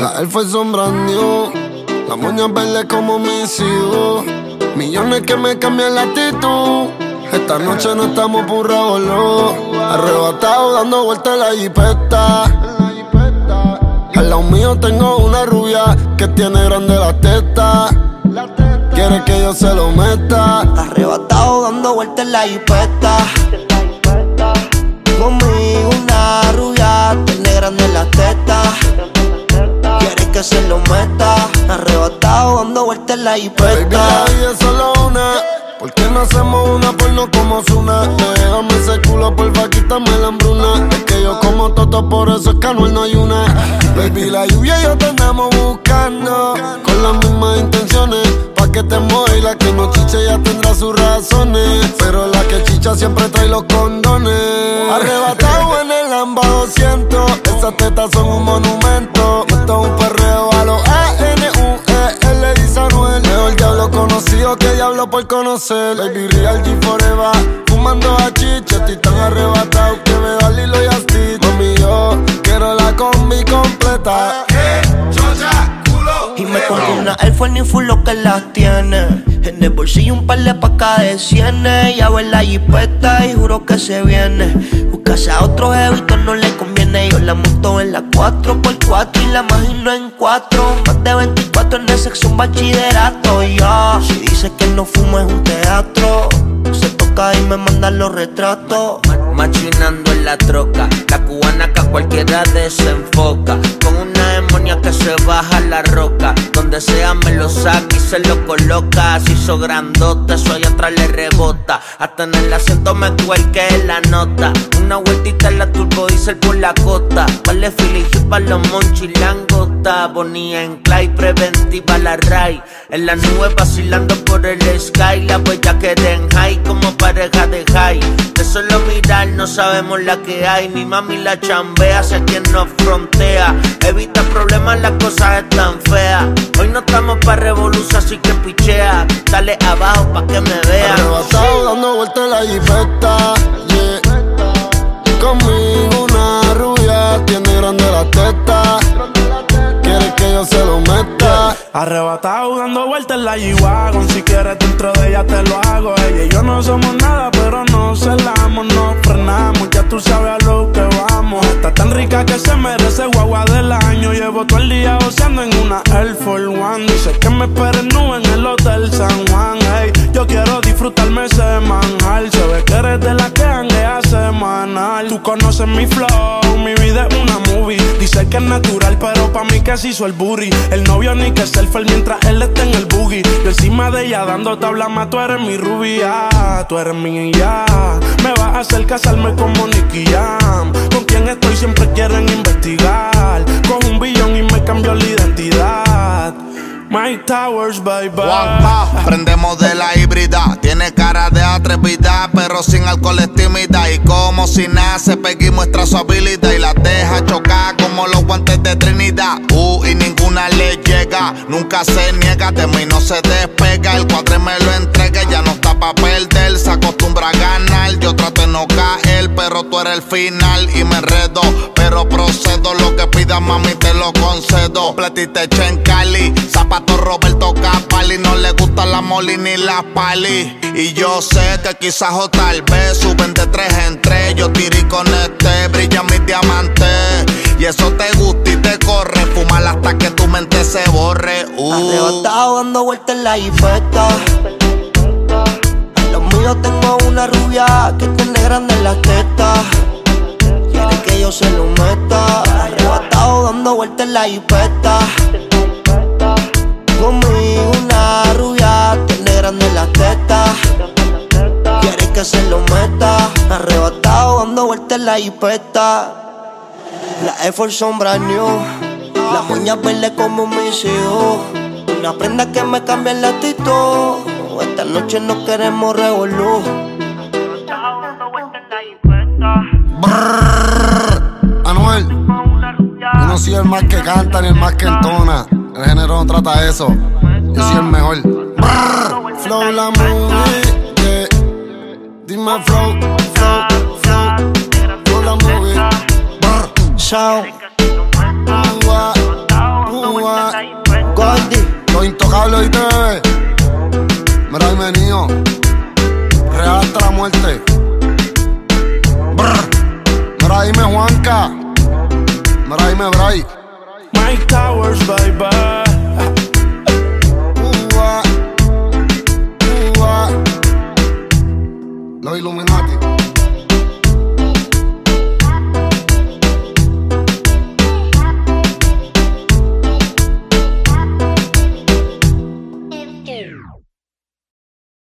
La elfa sombra new. La moña verde como mis hijos. Millones que me cambian la actitud. Esta noche no estamos por boludo. Arrebatado dando vueltas en la jipeta. Al lado mío tengo una rubia que tiene grande la teta. Quiere que yo se lo meta. Arrebatado dando vueltas en la jipeta. Conmigo una rubia, tiene grande la teta. Quiere que se lo meta. Arrebatado dando vueltas en la Baby, la solo una. ¿Por qué no hacemos una porno como Zuna? Déjame ese culo, porfa, quítame la hambruna. Es que yo como toto, por eso es que Anuel no hay una. Baby, la lluvia y yo te andamos buscando. Con las mismas intenciones. Que te mueva y la que no chiche ya tendrá sus razones. Pero la que chicha siempre trae los condones. Arrebatado en el Lamba 200. Esas tetas son un monumento. Esto es un perreo a los A-N-U-E. L dice Anuel. Mejor diablo conocido que diablo por conocer. Baby Real G Forever. Fumando a chicha, estoy tan arrebatado que me da Lilo y Asti. Mami, yo quiero la combi completa. Y me una Air Force ni full lo que las tiene. En el bolsillo un par de pacas de cienes. Ya ve la jipeta y juro que se viene. Buscarse a otro jevito no le conviene. Yo la monto en la 4x4 y la imagino en 4. Más de 24 en el sexo, un bachillerato. Ya, si dice que no fumo es un teatro. Se toca y me manda los retratos. Machinando en la troca, la cubana que a cualquiera desenfoca. Con una demonia que se baja la roca. Donde sea me lo saca y se lo coloca. Se hizo grandote, eso allá atrás le rebota. Hasta en el acento me cuelque la nota. Una vueltita en la turbo diesel por la costa. Vale Philly para los monchis langota. Bonía en clay, preventiva la ray. En la nube vacilando por el sky. La huella que den high como pareja de high. De solo mirar no sabemos la que hay. Mi mami la chambea hacia quien nos frontea. Evita problemas, las cosas están feas. Hoy no estamos para revolución, así que pichea. Dale abajo pa' que me vean. Arrebatado dando vueltas la jipeta. Yeah. Conmigo Arrebatado dando vueltas en la G-Wagon. Si quieres dentro de ella te lo hago. Ella y yo no somos nada pero nos celamos Nos frenamos, ya tú sabes a lo que vamos. Está tan rica que se merece guagua del año. Llevo todo el día goceando en una Air Force One. Dice que me esperen nube en el Hotel San Juan. Ey, Yo quiero disfrutarme ese manjar. Se ve que eres de la que hanguea semanal. Tú conoces mi flow, mi vida es una movie Dice que es natural pero pa' mí que se hizo el booty. El novio ni que selfie mientras él está en el boogie. Yo encima de ella dando tabla más Tú eres mi rubia, tú eres mi ya Me vas a hacer casarme como Nicky Jam. Con quien estoy siempre quieren investigar. Con un billón y me cambió la identidad. Mike Towers, bye bye. Juanpa, prendemos de la híbrida. Tiene cara de atrevida, pero sin alcohol es tímida. Y como si nace, Peggy muestra su habilidad y la deja chocar como los guantes de Trinidad. Uh, y ninguna le llega, nunca se niega, de mí no se despega. El cuadre me lo entrega, ya no está pa' perder, se acostumbra a ganar. Yo trato de no caer, pero tú eres el final y me enredo. Pero procedo, lo que pidas, mami, te lo concedo. Platita hecha en Cali, zapato Roberto Capali. No le gusta la moli ni la pali. Y yo sé que quizás o tal vez suben de tres en tres. Yo tiré con este, brilla mis diamantes. Y eso te gusta y te corre. Fumar hasta que tu mente se borre. Uh. Arrebatado dando vueltas en la jipeta. Los míos tengo una rubia que tiene grande las tetas. Quiere que yo se lo meta. Arrebatado dando vueltas en la jipeta. Conmigo una rubia tiene grande las tetas. Quiere que se lo meta. Arrebatado dando vueltas en la jipeta. La Air son brand new. Las uñas verdes como mis hijos. Una prenda que me cambia el actitud. Esta noche no queremos revolú. Anuel, yo no soy el más que canta ni el más que entona. El género no trata eso. Yo soy el mejor. Flow la movie. Dime flow, flow. Sound, Ua, ua. Goldie. Los intocables y TV. Mira, ahí venido. Real hasta la muerte. Brr. Mira, dime Juanca. Mira, dime Bray. Mike Towers, baby. Ua,